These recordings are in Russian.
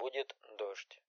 будет дождь.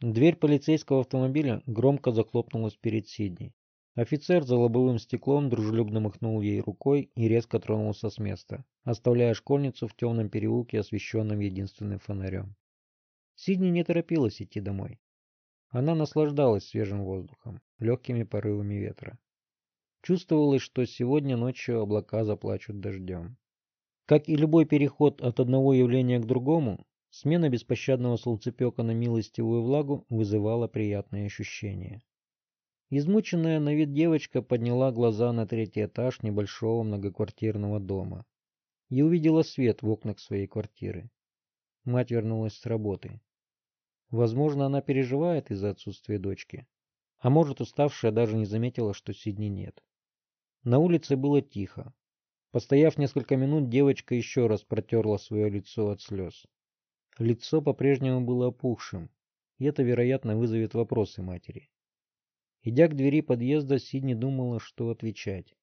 Дверь полицейского автомобиля громко захлопнулась перед Сидней. Офицер за лобовым стеклом дружелюбно махнул ей рукой и резко тронулся с места, оставляя школьницу в темном переулке, освещенном единственным фонарем. Сидни не торопилась идти домой. Она наслаждалась свежим воздухом, легкими порывами ветра. Чувствовалось, что сегодня ночью облака заплачут дождем. Как и любой переход от одного явления к другому, смена беспощадного солнцепека на милостивую влагу вызывала приятные ощущения. Измученная на вид девочка подняла глаза на третий этаж небольшого многоквартирного дома и увидела свет в окнах своей квартиры. Мать вернулась с работы. Возможно, она переживает из-за отсутствия дочки, а может, уставшая даже не заметила, что Сидни нет. На улице было тихо. Постояв несколько минут, девочка еще раз протерла свое лицо от слез. Лицо по-прежнему было опухшим, и это, вероятно, вызовет вопросы матери. Идя к двери подъезда, Сидни думала, что отвечать.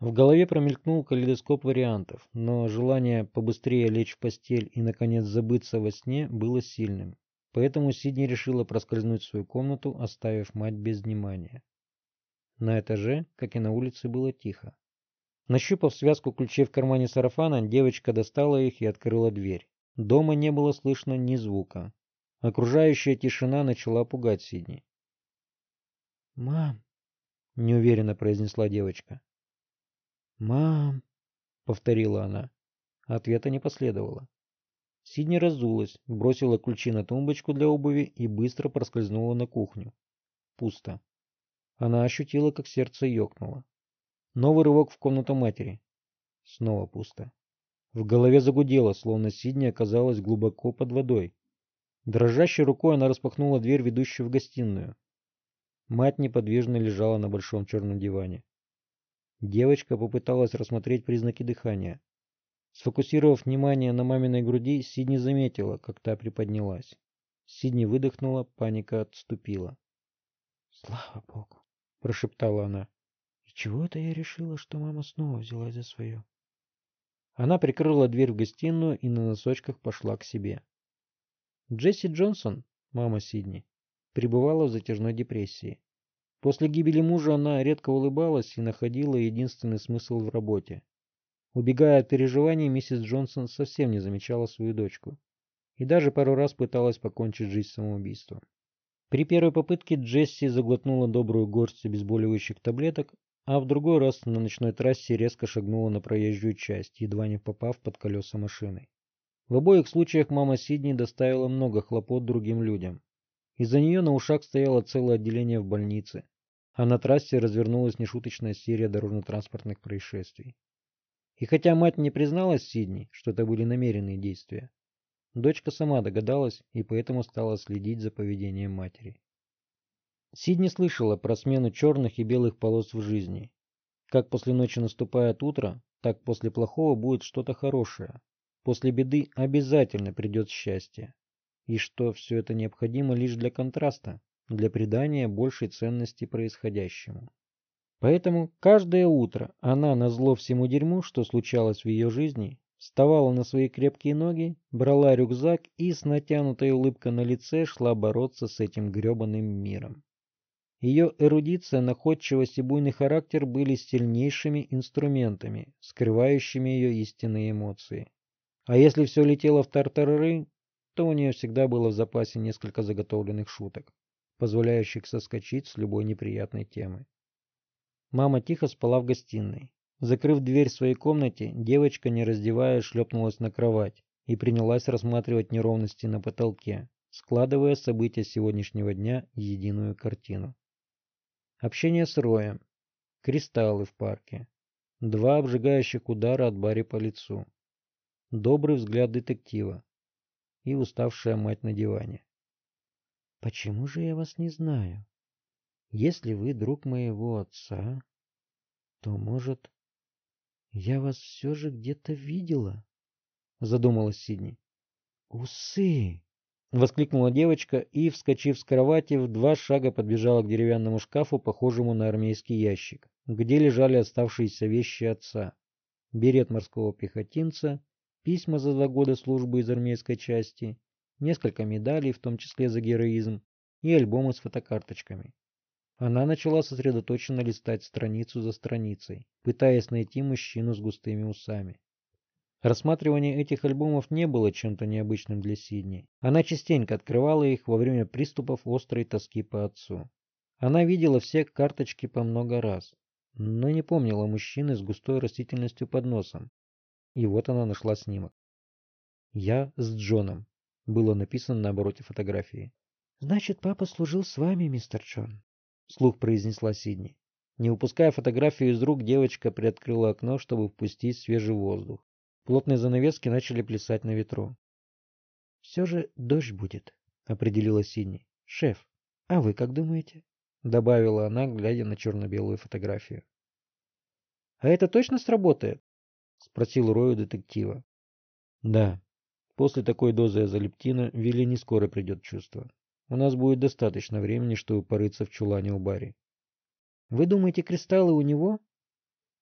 В голове промелькнул калейдоскоп вариантов, но желание побыстрее лечь в постель и, наконец, забыться во сне было сильным. Поэтому Сидни решила проскользнуть в свою комнату, оставив мать без внимания. На этаже, как и на улице, было тихо. Нащупав связку ключей в кармане сарафана, девочка достала их и открыла дверь. Дома не было слышно ни звука. Окружающая тишина начала пугать Сидни. «Мам!» — неуверенно произнесла девочка. «Мам!» — повторила она. Ответа не последовало. Сидни разулась, бросила ключи на тумбочку для обуви и быстро проскользнула на кухню. Пусто. Она ощутила, как сердце ёкнуло. Новый рывок в комнату матери. Снова пусто. В голове загудело, словно Сидни оказалась глубоко под водой. Дрожащей рукой она распахнула дверь, ведущую в гостиную. Мать неподвижно лежала на большом черном диване. Девочка попыталась рассмотреть признаки дыхания. Сфокусировав внимание на маминой груди, Сидни заметила, как та приподнялась. Сидни выдохнула, паника отступила. «Слава Богу!» — прошептала она. «И чего это я решила, что мама снова взялась за свое?» Она прикрыла дверь в гостиную и на носочках пошла к себе. Джесси Джонсон, мама Сидни, пребывала в затяжной депрессии. После гибели мужа она редко улыбалась и находила единственный смысл в работе. Убегая от переживаний, миссис Джонсон совсем не замечала свою дочку и даже пару раз пыталась покончить жизнь самоубийством. При первой попытке Джесси заглотнула добрую горсть обезболивающих таблеток, а в другой раз на ночной трассе резко шагнула на проезжую часть, едва не попав под колеса машины. В обоих случаях мама Сидни доставила много хлопот другим людям, из-за нее на ушах стояло целое отделение в больнице, а на трассе развернулась нешуточная серия дорожно-транспортных происшествий. И хотя мать не призналась Сидни, что это были намеренные действия, дочка сама догадалась и поэтому стала следить за поведением матери. Сидни слышала про смену черных и белых полос в жизни. Как после ночи наступает утро, так после плохого будет что-то хорошее. После беды обязательно придет счастье и что все это необходимо лишь для контраста, для придания большей ценности происходящему. Поэтому каждое утро она, на зло всему дерьму, что случалось в ее жизни, вставала на свои крепкие ноги, брала рюкзак и с натянутой улыбкой на лице шла бороться с этим гребаным миром. Ее эрудиция, находчивость и буйный характер были сильнейшими инструментами, скрывающими ее истинные эмоции. А если все летело в тартарары, то у нее всегда было в запасе несколько заготовленных шуток, позволяющих соскочить с любой неприятной темы. Мама тихо спала в гостиной. Закрыв дверь в своей комнате, девочка, не раздеваясь, шлепнулась на кровать и принялась рассматривать неровности на потолке, складывая события сегодняшнего дня в единую картину. Общение с Роем. Кристаллы в парке. Два обжигающих удара от Барри по лицу. Добрый взгляд детектива и уставшая мать на диване. «Почему же я вас не знаю? Если вы друг моего отца, то, может, я вас все же где-то видела?» Задумалась Сидни. «Усы!» — воскликнула девочка и, вскочив с кровати, в два шага подбежала к деревянному шкафу, похожему на армейский ящик, где лежали оставшиеся вещи отца. Берет морского пехотинца, письма за два года службы из армейской части несколько медалей, в том числе за героизм, и альбомы с фотокарточками. Она начала сосредоточенно листать страницу за страницей, пытаясь найти мужчину с густыми усами. Рассматривание этих альбомов не было чем-то необычным для Сидни. Она частенько открывала их во время приступов острой тоски по отцу. Она видела все карточки по много раз, но не помнила мужчины с густой растительностью под носом. И вот она нашла снимок. «Я с Джоном», было написано на обороте фотографии. «Значит, папа служил с вами, мистер Джон?» Слух произнесла Сидни. Не упуская фотографию из рук, девочка приоткрыла окно, чтобы впустить свежий воздух. Плотные занавески начали плясать на ветру. «Все же дождь будет», — определила Сидни. «Шеф, а вы как думаете?» — добавила она, глядя на черно-белую фотографию. «А это точно сработает?» — спросил Рой у детектива. «Да. После такой дозы азолептина Вилли не скоро придет чувство. У нас будет достаточно времени, чтобы порыться в чулане у Барри. Вы думаете, кристаллы у него?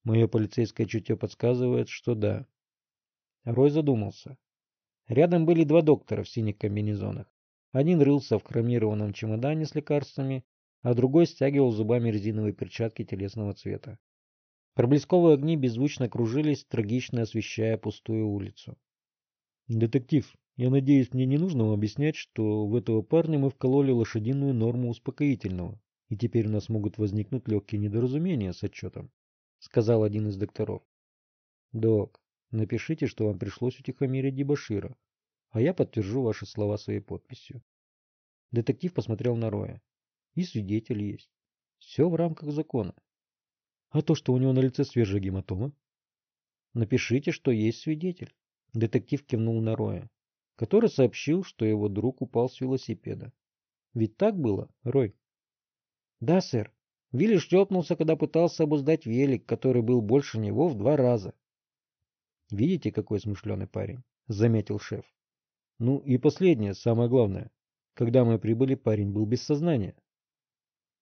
Мое полицейское чутье подсказывает, что да. Рой задумался. Рядом были два доктора в синих комбинезонах. Один рылся в хромированном чемодане с лекарствами, а другой стягивал зубами резиновые перчатки телесного цвета. Проблесковые огни беззвучно кружились, трагично освещая пустую улицу. «Детектив, я надеюсь, мне не нужно вам объяснять, что в этого парня мы вкололи лошадиную норму успокоительного, и теперь у нас могут возникнуть легкие недоразумения с отчетом, сказал один из докторов. Док, напишите, что вам пришлось утихомирить дебошира, а я подтвержу ваши слова своей подписью. Детектив посмотрел на Роя. И свидетель есть. Все в рамках закона. А то, что у него на лице свежая гематома? Напишите, что есть свидетель. Детектив кивнул на Роя который сообщил, что его друг упал с велосипеда. Ведь так было, Рой? Да, сэр. Вилли шлепнулся, когда пытался обуздать велик, который был больше него в два раза. Видите, какой смышленый парень? Заметил шеф. Ну и последнее, самое главное. Когда мы прибыли, парень был без сознания.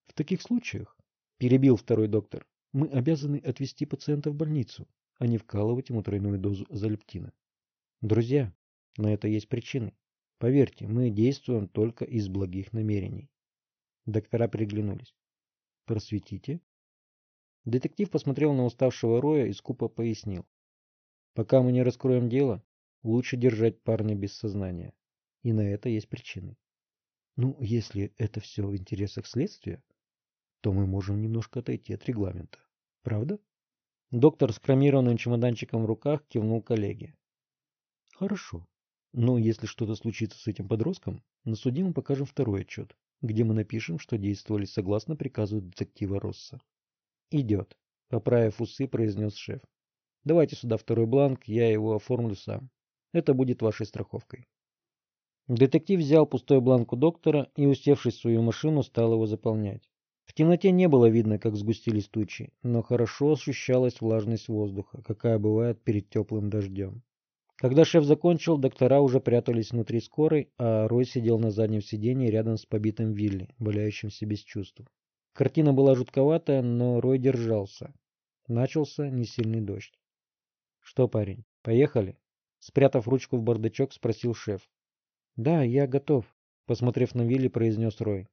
В таких случаях, перебил второй доктор, мы обязаны отвезти пациента в больницу, а не вкалывать ему тройную дозу залептина. Друзья, на это есть причины. Поверьте, мы действуем только из благих намерений. Доктора приглянулись. Просветите. Детектив посмотрел на уставшего Роя и скупо пояснил. Пока мы не раскроем дело, лучше держать парня без сознания. И на это есть причины. Ну, если это все в интересах следствия, то мы можем немножко отойти от регламента. Правда? Доктор с хромированным чемоданчиком в руках кивнул коллеге. Хорошо. Но если что-то случится с этим подростком, на суде мы покажем второй отчет, где мы напишем, что действовали согласно приказу детектива Росса. «Идет», — поправив усы, произнес шеф. «Давайте сюда второй бланк, я его оформлю сам. Это будет вашей страховкой». Детектив взял пустой бланк у доктора и, усевшись в свою машину, стал его заполнять. В темноте не было видно, как сгустились тучи, но хорошо ощущалась влажность воздуха, какая бывает перед теплым дождем. Когда шеф закончил, доктора уже прятались внутри скорой, а Рой сидел на заднем сиденье рядом с побитым Вилли, валяющимся без чувств. Картина была жутковатая, но Рой держался. Начался несильный дождь. «Что, парень, поехали?» Спрятав ручку в бардачок, спросил шеф. «Да, я готов», — посмотрев на Вилли, произнес Рой.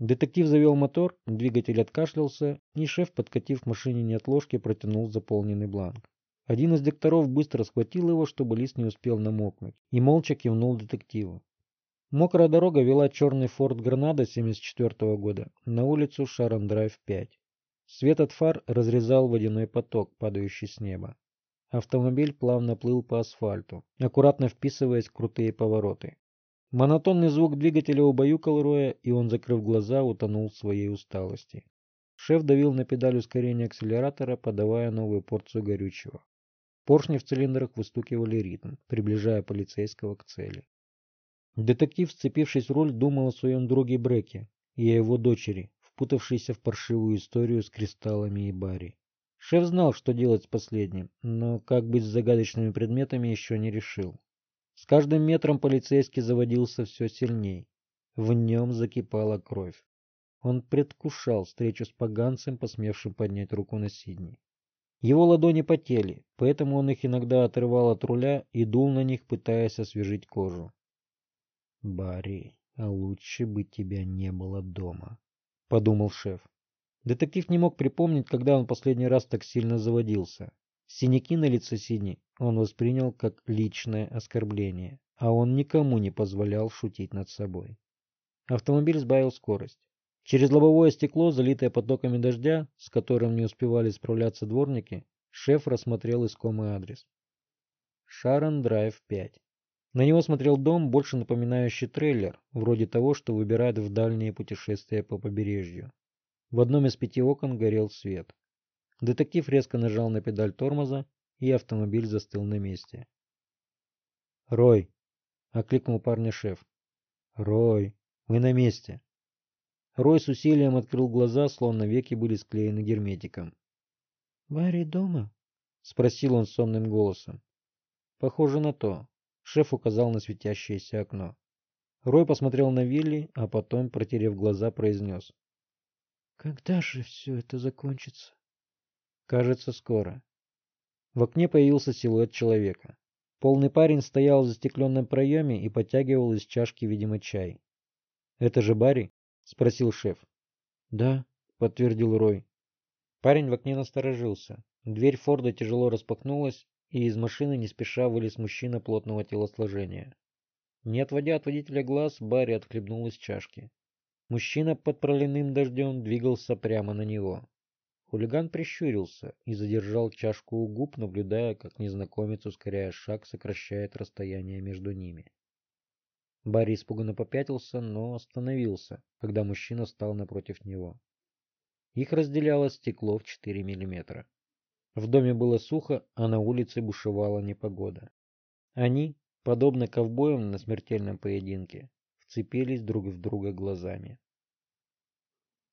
Детектив завел мотор, двигатель откашлялся, и шеф, подкатив машине неотложки, протянул заполненный бланк. Один из докторов быстро схватил его, чтобы лист не успел намокнуть, и молча кивнул детективу. Мокрая дорога вела черный Форд Гранада 74 -го года на улицу Шарон-Драйв 5. Свет от фар разрезал водяной поток, падающий с неба. Автомобиль плавно плыл по асфальту, аккуратно вписываясь в крутые повороты. Монотонный звук двигателя убаюкал Роя, и он, закрыв глаза, утонул в своей усталости. Шеф давил на педаль ускорения акселератора, подавая новую порцию горючего. Поршни в цилиндрах выстукивали ритм, приближая полицейского к цели. Детектив, сцепившись в руль, думал о своем друге Бреке и о его дочери, впутавшейся в паршивую историю с кристаллами и Барри. Шеф знал, что делать с последним, но как быть с загадочными предметами еще не решил. С каждым метром полицейский заводился все сильней. В нем закипала кровь. Он предвкушал встречу с поганцем, посмевшим поднять руку на Сидни. Его ладони потели, поэтому он их иногда отрывал от руля и дул на них, пытаясь освежить кожу. Барри, а лучше бы тебя не было дома, подумал шеф. Детектив не мог припомнить, когда он последний раз так сильно заводился. Синяки на лице Сини он воспринял как личное оскорбление, а он никому не позволял шутить над собой. Автомобиль сбавил скорость. Через лобовое стекло, залитое потоками дождя, с которым не успевали справляться дворники, шеф рассмотрел искомый адрес. Шарон Драйв 5. На него смотрел дом, больше напоминающий трейлер, вроде того, что выбирают в дальние путешествия по побережью. В одном из пяти окон горел свет. Детектив резко нажал на педаль тормоза, и автомобиль застыл на месте. «Рой!» — окликнул парня шеф. «Рой, мы на месте!» Рой с усилием открыл глаза, словно веки были склеены герметиком. «Барри дома?» — спросил он сонным голосом. «Похоже на то». Шеф указал на светящееся окно. Рой посмотрел на Вилли, а потом, протерев глаза, произнес. «Когда же все это закончится?» «Кажется, скоро». В окне появился силуэт человека. Полный парень стоял в застекленном проеме и подтягивал из чашки, видимо, чай. «Это же Барри?» — спросил шеф. «Да», — подтвердил Рой. Парень в окне насторожился. Дверь Форда тяжело распахнулась, и из машины не спеша вылез мужчина плотного телосложения. Не отводя от водителя глаз, Барри отхлебнул из чашки. Мужчина под проливным дождем двигался прямо на него. Хулиган прищурился и задержал чашку у губ, наблюдая, как незнакомец, ускоряя шаг, сокращает расстояние между ними. Барри испуганно попятился, но остановился, когда мужчина стал напротив него. Их разделяло стекло в 4 миллиметра. В доме было сухо, а на улице бушевала непогода. Они, подобно ковбоям на смертельном поединке, вцепились друг в друга глазами.